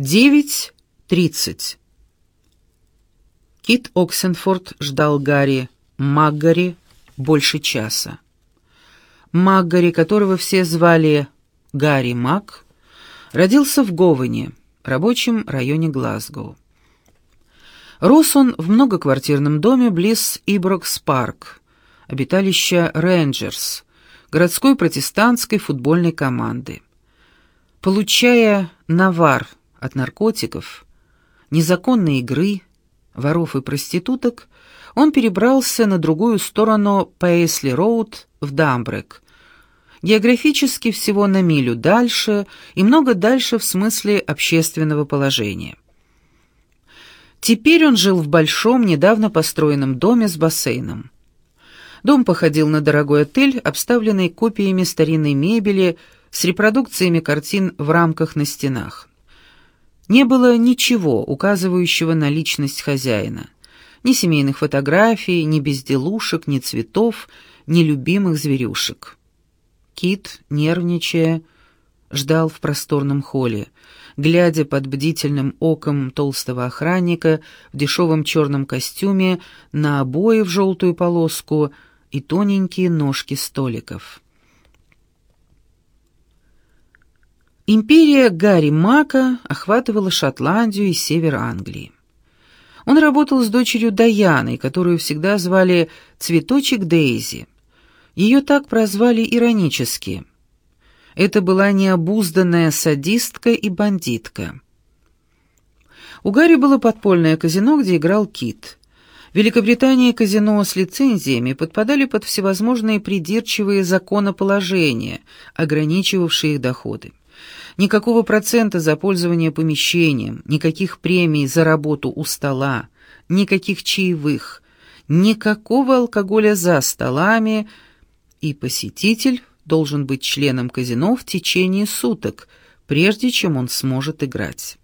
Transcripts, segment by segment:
9.30. Кит Оксенфорд ждал Гарри Маггари больше часа. Маггари, которого все звали Гарри Мак, родился в Говене, рабочем районе Глазго. Рос он в многоквартирном доме близ Иброкс-парк, обиталища Рейнджерс, городской протестантской футбольной команды. Получая навар от наркотиков, незаконной игры, воров и проституток, он перебрался на другую сторону Пейсли-Роуд в Дамбрек, географически всего на милю дальше и много дальше в смысле общественного положения. Теперь он жил в большом, недавно построенном доме с бассейном. Дом походил на дорогой отель, обставленный копиями старинной мебели с репродукциями картин в рамках на стенах. Не было ничего, указывающего на личность хозяина. Ни семейных фотографий, ни безделушек, ни цветов, ни любимых зверюшек. Кит, нервничая, ждал в просторном холле, глядя под бдительным оком толстого охранника в дешевом черном костюме на обои в желтую полоску и тоненькие ножки столиков. Империя Гарри Мака охватывала Шотландию и север Англии. Он работал с дочерью Даяной, которую всегда звали «Цветочек Дейзи». Ее так прозвали иронически. Это была необузданная садистка и бандитка. У Гарри было подпольное казино, где играл Кит. В Великобритании казино с лицензиями подпадали под всевозможные придирчивые законоположения, ограничивавшие их доходы. Никакого процента за пользование помещением, никаких премий за работу у стола, никаких чаевых, никакого алкоголя за столами, и посетитель должен быть членом казино в течение суток, прежде чем он сможет играть.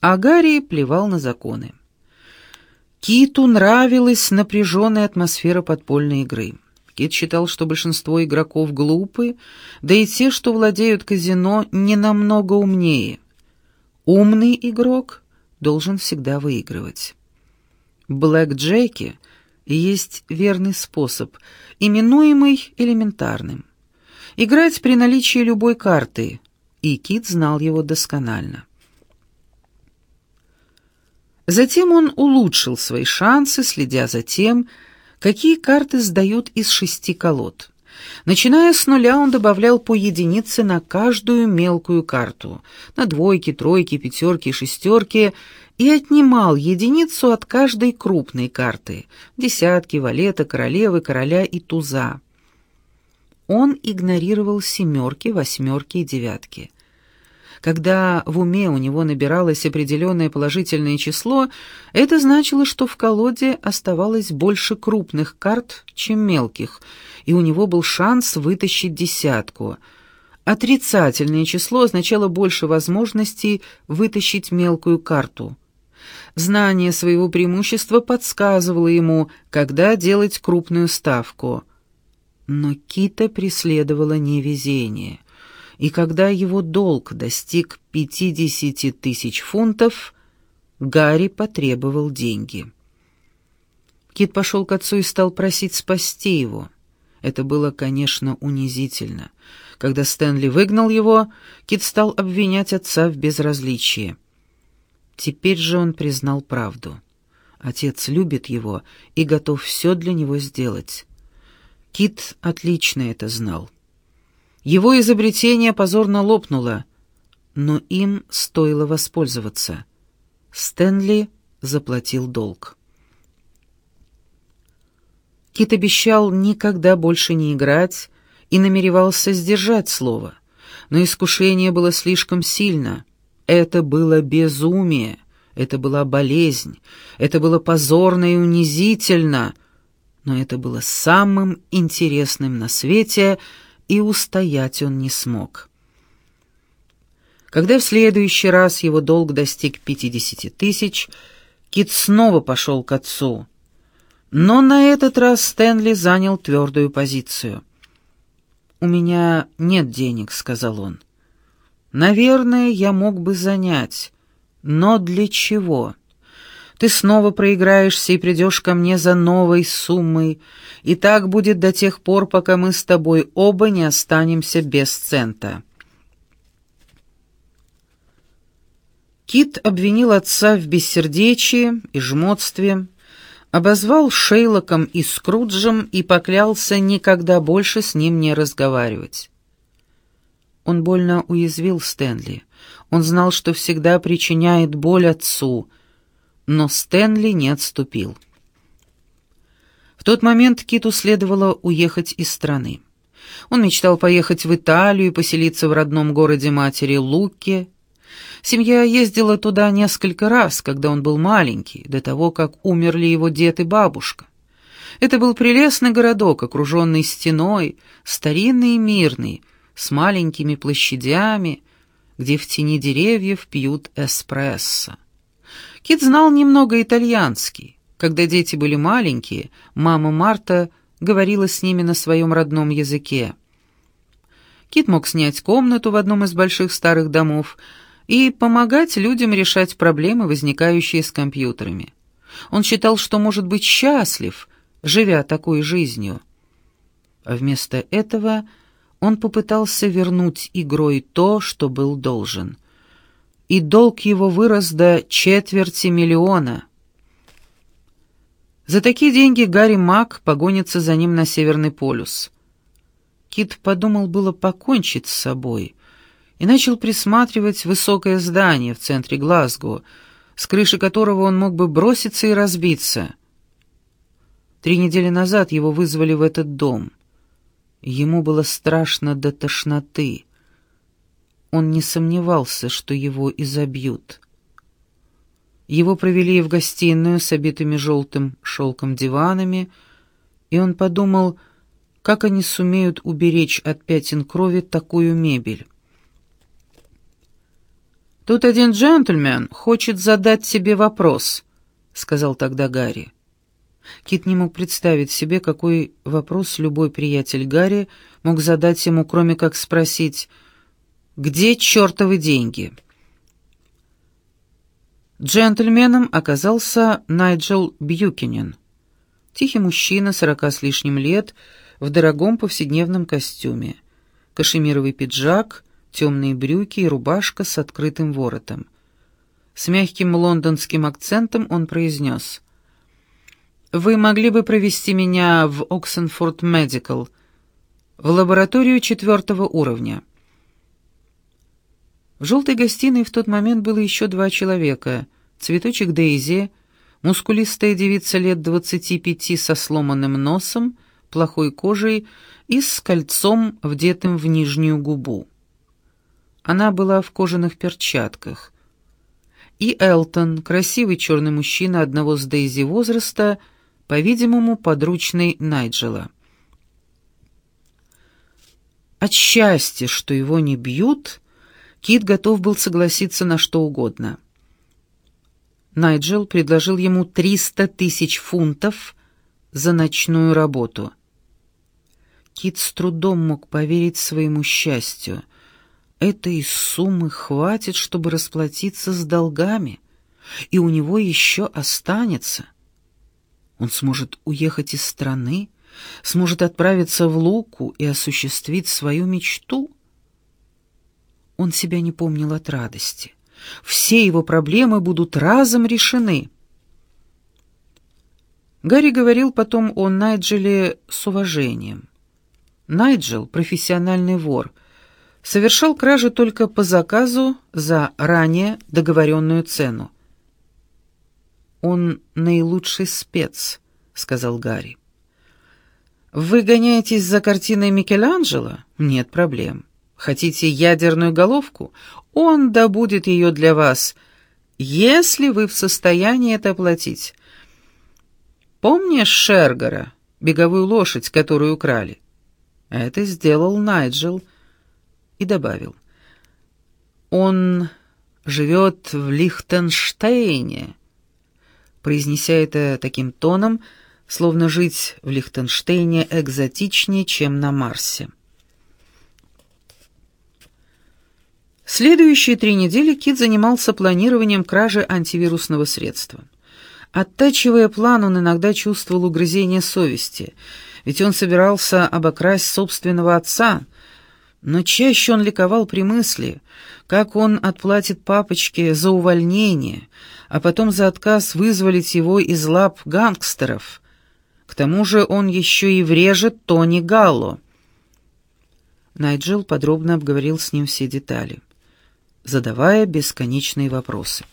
А Гарри плевал на законы. Киту нравилась напряженная атмосфера подпольной игры. Кит считал, что большинство игроков глупы, да и те, что владеют казино, не намного умнее. Умный игрок должен всегда выигрывать. Блэк Джеки есть верный способ, именуемый элементарным. Играть при наличии любой карты, и Кит знал его досконально. Затем он улучшил свои шансы, следя за тем, какие карты сдают из шести колод. Начиная с нуля, он добавлял по единице на каждую мелкую карту, на двойки, тройки, пятерки, шестерки, и отнимал единицу от каждой крупной карты — десятки, валета, королевы, короля и туза. Он игнорировал семерки, восьмерки и девятки. Когда в уме у него набиралось определенное положительное число, это значило, что в колоде оставалось больше крупных карт, чем мелких, и у него был шанс вытащить десятку. Отрицательное число означало больше возможностей вытащить мелкую карту. Знание своего преимущества подсказывало ему, когда делать крупную ставку. Но Кита преследовало невезение и когда его долг достиг 50 тысяч фунтов, Гарри потребовал деньги. Кит пошел к отцу и стал просить спасти его. Это было, конечно, унизительно. Когда Стэнли выгнал его, Кит стал обвинять отца в безразличии. Теперь же он признал правду. Отец любит его и готов все для него сделать. Кит отлично это знал. Его изобретение позорно лопнуло, но им стоило воспользоваться. Стэнли заплатил долг. Кит обещал никогда больше не играть и намеревался сдержать слово, но искушение было слишком сильно. Это было безумие, это была болезнь, это было позорно и унизительно, но это было самым интересным на свете — и устоять он не смог. Когда в следующий раз его долг достиг пятидесяти тысяч, Кит снова пошел к отцу. Но на этот раз Стэнли занял твердую позицию. «У меня нет денег», — сказал он. Наверное, я мог бы занять. Но для чего? Ты снова проиграешься и придешь ко мне за новой суммой, и так будет до тех пор, пока мы с тобой оба не останемся без цента». Кит обвинил отца в бессердечии и жмотстве, обозвал Шейлоком и Скруджем и поклялся никогда больше с ним не разговаривать. Он больно уязвил Стэнли. Он знал, что всегда причиняет боль отцу, но Стэнли не отступил. В тот момент Киту следовало уехать из страны. Он мечтал поехать в Италию и поселиться в родном городе матери Луке. Семья ездила туда несколько раз, когда он был маленький, до того, как умерли его дед и бабушка. Это был прелестный городок, окруженный стеной, старинный и мирный, с маленькими площадями, где в тени деревьев пьют эспрессо. Кит знал немного итальянский. Когда дети были маленькие, мама Марта говорила с ними на своем родном языке. Кит мог снять комнату в одном из больших старых домов и помогать людям решать проблемы, возникающие с компьютерами. Он считал, что может быть счастлив, живя такой жизнью. А вместо этого он попытался вернуть игрой то, что был должен. И долг его вырос до четверти миллиона. За такие деньги Гарри Мак погонится за ним на Северный полюс. Кит подумал было покончить с собой и начал присматривать высокое здание в центре Глазго, с крыши которого он мог бы броситься и разбиться. Три недели назад его вызвали в этот дом. Ему было страшно до тошноты. Он не сомневался, что его изобьют. Его провели в гостиную с обитыми желтым шелком диванами, и он подумал, как они сумеют уберечь от пятен крови такую мебель. «Тут один джентльмен хочет задать тебе вопрос», — сказал тогда Гарри. Кит не мог представить себе, какой вопрос любой приятель Гарри мог задать ему, кроме как спросить «Где чертовы деньги?». Джентльменом оказался Найджел Бьюкинен. Тихий мужчина, сорока с лишним лет, в дорогом повседневном костюме. Кашемировый пиджак, темные брюки и рубашка с открытым воротом. С мягким лондонским акцентом он произнес вы могли бы провести меня в Оксенфорд Медикал, в лабораторию четвертого уровня. В желтой гостиной в тот момент было еще два человека. Цветочек Дейзи, мускулистая девица лет двадцати пяти со сломанным носом, плохой кожей и с кольцом, вдетым в нижнюю губу. Она была в кожаных перчатках. И Элтон, красивый черный мужчина одного с Дейзи возраста, — по-видимому, подручный Найджела. От счастья, что его не бьют, Кит готов был согласиться на что угодно. Найджел предложил ему 300 тысяч фунтов за ночную работу. Кит с трудом мог поверить своему счастью. Этой суммы хватит, чтобы расплатиться с долгами, и у него еще останется. Он сможет уехать из страны, сможет отправиться в Луку и осуществить свою мечту. Он себя не помнил от радости. Все его проблемы будут разом решены. Гарри говорил потом о Найджеле с уважением. Найджел — профессиональный вор. Совершал кражи только по заказу за ранее договоренную цену. «Он наилучший спец», — сказал Гарри. «Вы гоняетесь за картиной Микеланджело? Нет проблем. Хотите ядерную головку? Он добудет ее для вас, если вы в состоянии это оплатить. Помнишь Шергора, беговую лошадь, которую украли? Это сделал Найджел и добавил. Он живет в Лихтенштейне» произнеся это таким тоном, словно жить в Лихтенштейне экзотичнее, чем на Марсе. Следующие три недели Кит занимался планированием кражи антивирусного средства. Оттачивая план, он иногда чувствовал угрызение совести, ведь он собирался обокрасть собственного отца, но чаще он ликовал при мысли, как он отплатит папочке за увольнение, а потом за отказ вызволить его из лап гангстеров. К тому же он еще и врежет Тони Галло. Найджел подробно обговорил с ним все детали задавая бесконечные вопросы.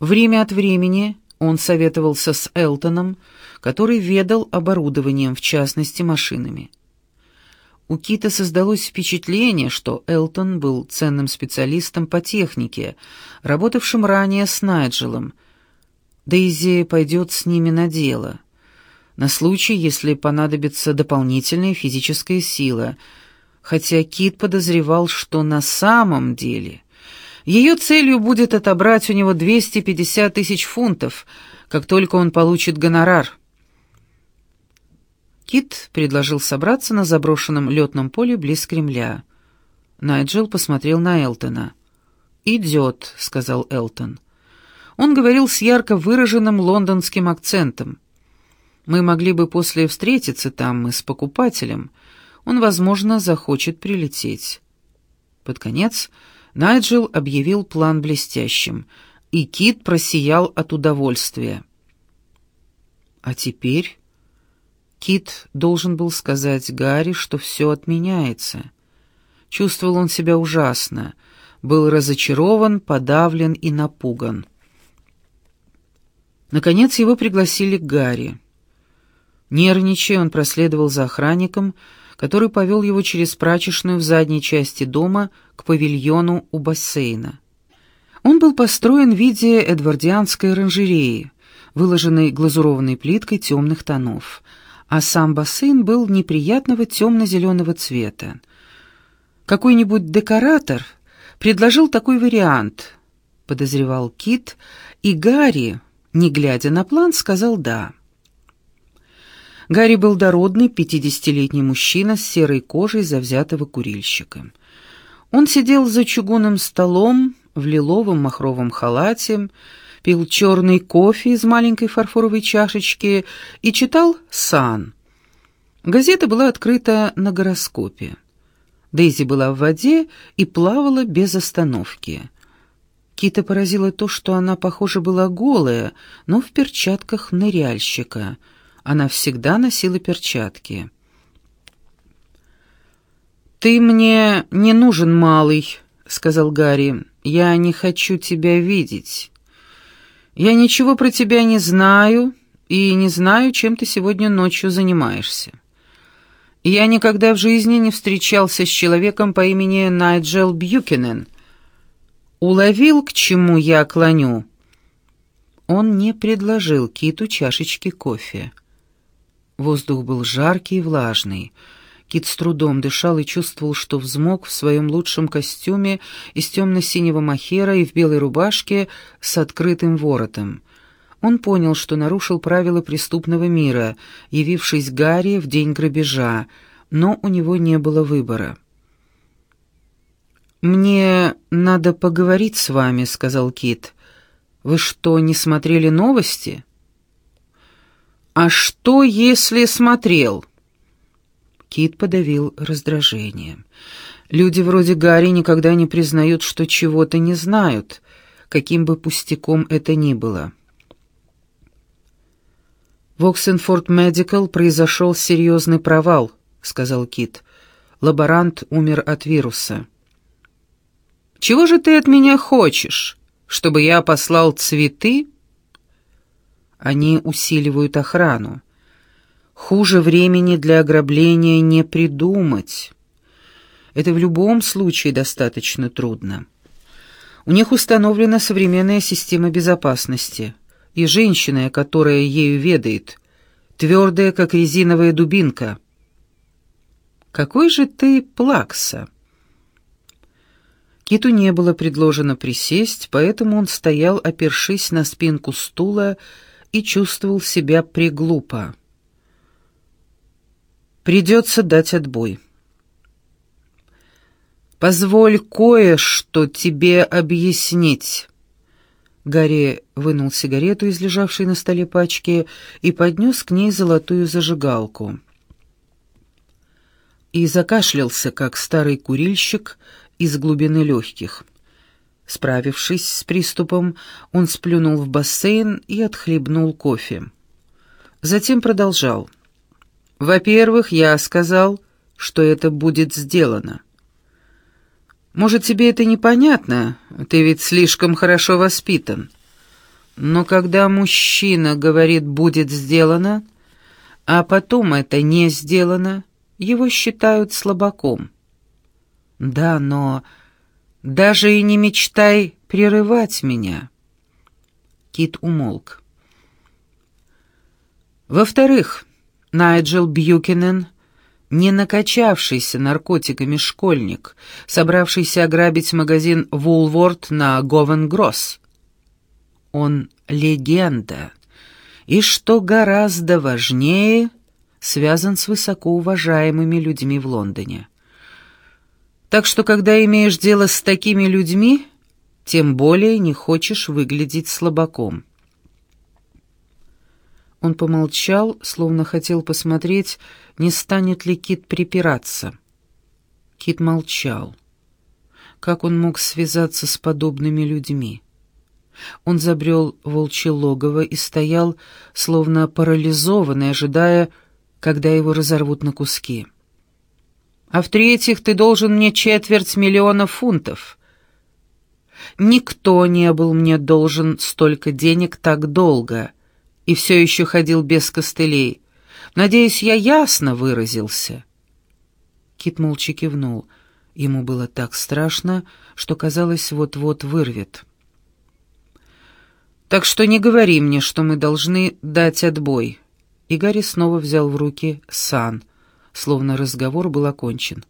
Время от времени он советовался с Элтоном, который ведал оборудованием, в частности машинами. У Кита создалось впечатление, что Элтон был ценным специалистом по технике, работавшим ранее с Найджелом. Дейзи пойдет с ними на дело. На случай, если понадобится дополнительная физическая сила — хотя Кит подозревал, что на самом деле ее целью будет отобрать у него 250 тысяч фунтов, как только он получит гонорар. Кит предложил собраться на заброшенном летном поле близ Кремля. Найджел посмотрел на Элтона. «Идет», — сказал Элтон. Он говорил с ярко выраженным лондонским акцентом. «Мы могли бы после встретиться там и с покупателем», — он, возможно, захочет прилететь. Под конец Найджел объявил план блестящим, и Кит просиял от удовольствия. А теперь Кит должен был сказать Гарри, что все отменяется. Чувствовал он себя ужасно, был разочарован, подавлен и напуган. Наконец его пригласили к Гарри. Нервничая, он проследовал за охранником, который повел его через прачечную в задней части дома к павильону у бассейна. Он был построен в виде эдвардианской оранжереи, выложенной глазурованной плиткой темных тонов, а сам бассейн был неприятного темно-зеленого цвета. Какой-нибудь декоратор предложил такой вариант, подозревал Кит, и Гарри, не глядя на план, сказал «да». Гарри был дородный, пятидесятилетний мужчина с серой кожей завзятого курильщика. Он сидел за чугунным столом в лиловом махровом халате, пил черный кофе из маленькой фарфоровой чашечки и читал «Сан». Газета была открыта на гороскопе. Дейзи была в воде и плавала без остановки. Кита поразило то, что она, похоже, была голая, но в перчатках ныряльщика — она всегда носила перчатки. «Ты мне не нужен, малый», — сказал Гарри. «Я не хочу тебя видеть. Я ничего про тебя не знаю и не знаю, чем ты сегодня ночью занимаешься. Я никогда в жизни не встречался с человеком по имени Найджел Бьюкинен. Уловил, к чему я клоню?» Он не предложил Киту чашечки кофе. Воздух был жаркий и влажный. Кит с трудом дышал и чувствовал, что взмок в своем лучшем костюме из темно-синего махера и в белой рубашке с открытым воротом. Он понял, что нарушил правила преступного мира, явившись Гарри в день грабежа, но у него не было выбора. «Мне надо поговорить с вами», — сказал Кит. «Вы что, не смотрели новости?» «А что, если смотрел?» Кит подавил раздражение. «Люди вроде Гарри никогда не признают, что чего-то не знают, каким бы пустяком это ни было». «В Оксенфорд Медикал произошел серьезный провал», — сказал Кит. «Лаборант умер от вируса». «Чего же ты от меня хочешь? Чтобы я послал цветы?» Они усиливают охрану. Хуже времени для ограбления не придумать. Это в любом случае достаточно трудно. У них установлена современная система безопасности, и женщина, которая ею ведает, твердая, как резиновая дубинка. «Какой же ты плакса!» Киту не было предложено присесть, поэтому он стоял, опершись на спинку стула, и чувствовал себя приглупо. Придется дать отбой. «Позволь кое-что тебе объяснить». Гарри вынул сигарету из лежавшей на столе пачки и поднес к ней золотую зажигалку. И закашлялся, как старый курильщик из глубины легких. Справившись с приступом, он сплюнул в бассейн и отхлебнул кофе. Затем продолжал. «Во-первых, я сказал, что это будет сделано. Может, тебе это непонятно, ты ведь слишком хорошо воспитан. Но когда мужчина говорит «будет сделано», а потом это не сделано, его считают слабаком. Да, но даже и не мечтай прерывать меня. Кит умолк. Во-вторых, Найджел Бьюкинен — не накачавшийся наркотиками школьник, собравшийся ограбить магазин «Вулворд» на Говенгросс. Он легенда, и, что гораздо важнее, связан с высокоуважаемыми людьми в Лондоне. Так что, когда имеешь дело с такими людьми, тем более не хочешь выглядеть слабаком. Он помолчал, словно хотел посмотреть, не станет ли Кит припираться. Кит молчал. Как он мог связаться с подобными людьми? Он забрел волчье логово и стоял, словно парализованный, ожидая, когда его разорвут на куски. «А в-третьих, ты должен мне четверть миллиона фунтов. Никто не был мне должен столько денег так долго» и все еще ходил без костылей. Надеюсь, я ясно выразился». Кит молча кивнул. Ему было так страшно, что, казалось, вот-вот вырвет. «Так что не говори мне, что мы должны дать отбой». И Гарри снова взял в руки сан, словно разговор был окончен.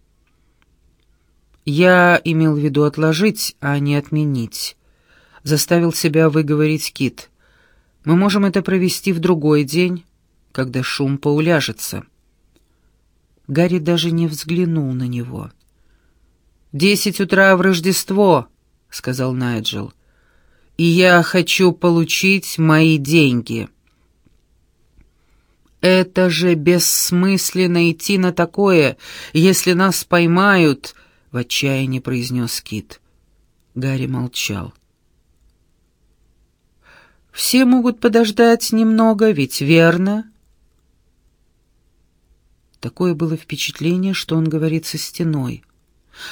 «Я имел в виду отложить, а не отменить», — заставил себя выговорить Кит. Мы можем это провести в другой день, когда шум поуляжется». Гарри даже не взглянул на него. «Десять утра в Рождество», — сказал Найджел. «И я хочу получить мои деньги». «Это же бессмысленно идти на такое, если нас поймают», — в отчаянии произнес Кит. Гарри молчал. Все могут подождать немного, ведь верно?» Такое было впечатление, что он говорит со стеной.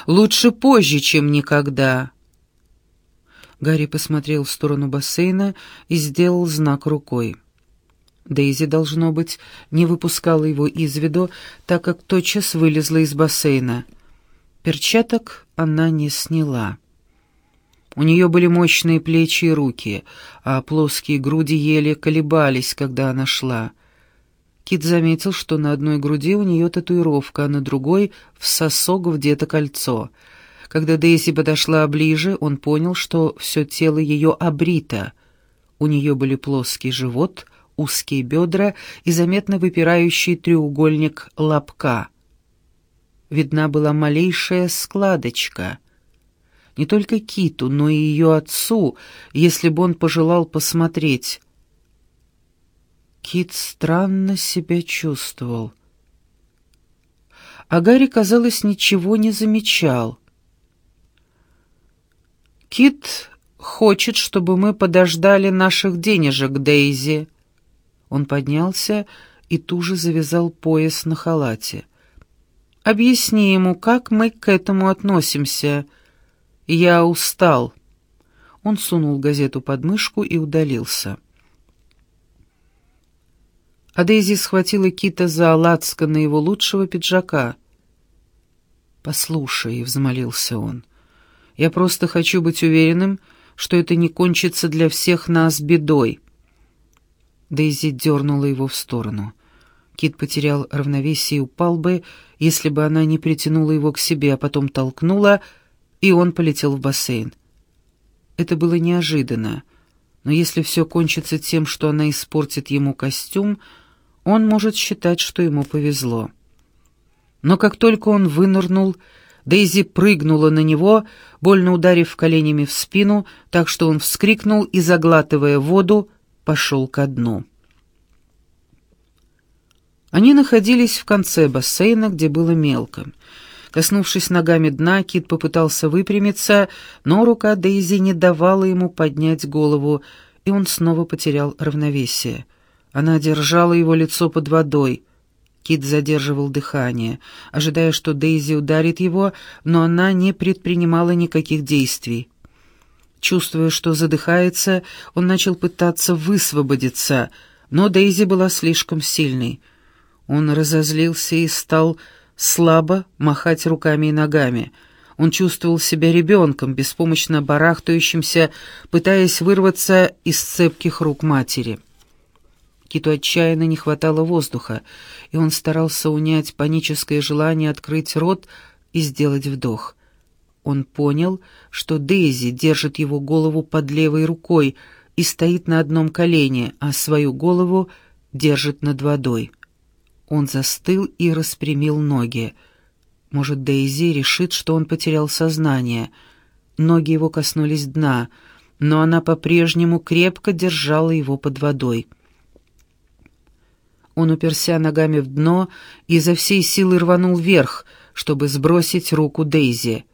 «Лучше позже, чем никогда». Гарри посмотрел в сторону бассейна и сделал знак рукой. Дейзи, должно быть, не выпускала его из виду, так как тотчас вылезла из бассейна. Перчаток она не сняла. У нее были мощные плечи и руки, а плоские груди еле колебались, когда она шла. Кит заметил, что на одной груди у нее татуировка, а на другой — в сосок где-то кольцо. Когда Дейзи подошла ближе, он понял, что все тело ее обрито. У нее были плоский живот, узкие бедра и заметно выпирающий треугольник лобка. Видна была малейшая складочка — не только Киту, но и ее отцу, если бы он пожелал посмотреть. Кит странно себя чувствовал. А Гарри, казалось, ничего не замечал. «Кит хочет, чтобы мы подождали наших денежек, Дейзи». Он поднялся и туже завязал пояс на халате. «Объясни ему, как мы к этому относимся», «Я устал». Он сунул газету под мышку и удалился. А Дейзи схватила Кита за на его лучшего пиджака. «Послушай», — взмолился он, — «я просто хочу быть уверенным, что это не кончится для всех нас бедой». Дейзи дернула его в сторону. Кит потерял равновесие и упал бы, если бы она не притянула его к себе, а потом толкнула — и он полетел в бассейн. Это было неожиданно, но если все кончится тем, что она испортит ему костюм, он может считать, что ему повезло. Но как только он вынырнул, Дейзи прыгнула на него, больно ударив коленями в спину, так что он вскрикнул и, заглатывая воду, пошел ко дну. Они находились в конце бассейна, где было мелко. Коснувшись ногами дна, Кит попытался выпрямиться, но рука Дейзи не давала ему поднять голову, и он снова потерял равновесие. Она держала его лицо под водой. Кит задерживал дыхание, ожидая, что Дейзи ударит его, но она не предпринимала никаких действий. Чувствуя, что задыхается, он начал пытаться высвободиться, но Дейзи была слишком сильной. Он разозлился и стал слабо махать руками и ногами. Он чувствовал себя ребенком, беспомощно барахтающимся, пытаясь вырваться из цепких рук матери. Киту отчаянно не хватало воздуха, и он старался унять паническое желание открыть рот и сделать вдох. Он понял, что Дейзи держит его голову под левой рукой и стоит на одном колене, а свою голову держит над водой. Он застыл и распрямил ноги. Может, Дейзи решит, что он потерял сознание. Ноги его коснулись дна, но она по-прежнему крепко держала его под водой. Он уперся ногами в дно и изо всей силы рванул вверх, чтобы сбросить руку Дейзи.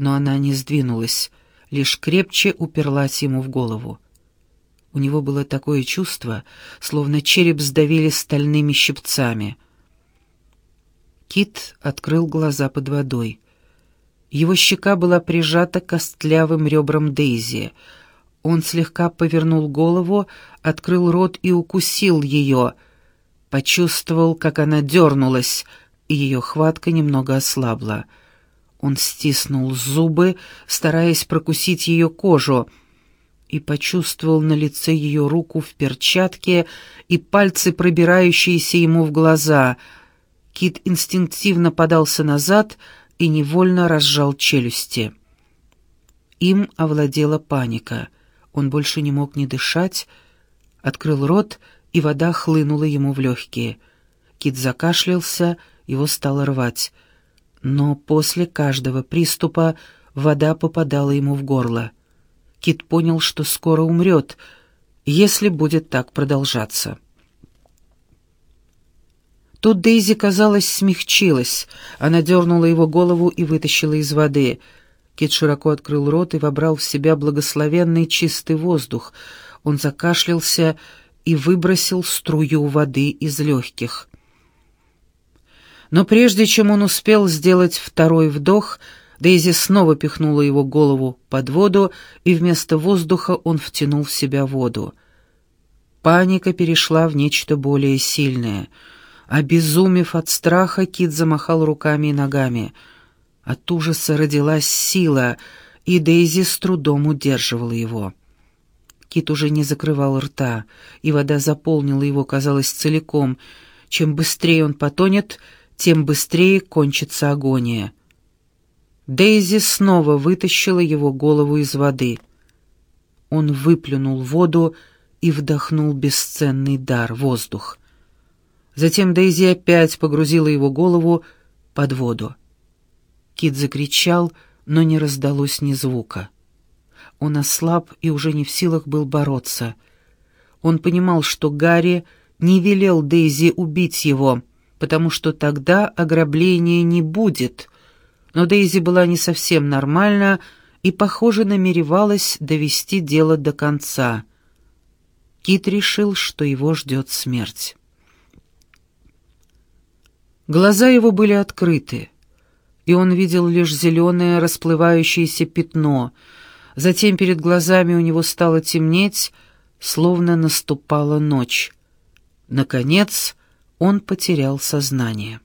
Но она не сдвинулась, лишь крепче уперлась ему в голову. У него было такое чувство, словно череп сдавили стальными щипцами. Кит открыл глаза под водой. Его щека была прижата костлявым ребрам Дейзи. Он слегка повернул голову, открыл рот и укусил ее — почувствовал, как она дернулась, и ее хватка немного ослабла. Он стиснул зубы, стараясь прокусить ее кожу, и почувствовал на лице ее руку в перчатке и пальцы, пробирающиеся ему в глаза. Кит инстинктивно подался назад и невольно разжал челюсти. Им овладела паника. Он больше не мог ни дышать, открыл рот и вода хлынула ему в легкие. Кит закашлялся, его стало рвать. Но после каждого приступа вода попадала ему в горло. Кит понял, что скоро умрет, если будет так продолжаться. Тут Дейзи, казалось, смягчилась. Она дернула его голову и вытащила из воды. Кит широко открыл рот и вобрал в себя благословенный чистый воздух. Он закашлялся и выбросил струю воды из легких. Но прежде чем он успел сделать второй вдох, Дейзи снова пихнула его голову под воду, и вместо воздуха он втянул в себя воду. Паника перешла в нечто более сильное. Обезумев от страха, Кит замахал руками и ногами. От ужаса родилась сила, и Дейзи с трудом удерживала его. Кит уже не закрывал рта, и вода заполнила его, казалось, целиком. Чем быстрее он потонет, тем быстрее кончится агония. Дейзи снова вытащила его голову из воды. Он выплюнул воду и вдохнул бесценный дар — воздух. Затем Дейзи опять погрузила его голову под воду. Кит закричал, но не раздалось ни звука. Он ослаб и уже не в силах был бороться. Он понимал, что Гарри не велел Дейзи убить его, потому что тогда ограбления не будет. Но Дейзи была не совсем нормальна и, похоже, намеревалась довести дело до конца. Кит решил, что его ждет смерть. Глаза его были открыты, и он видел лишь зеленое расплывающееся пятно — Затем перед глазами у него стало темнеть, словно наступала ночь. Наконец он потерял сознание.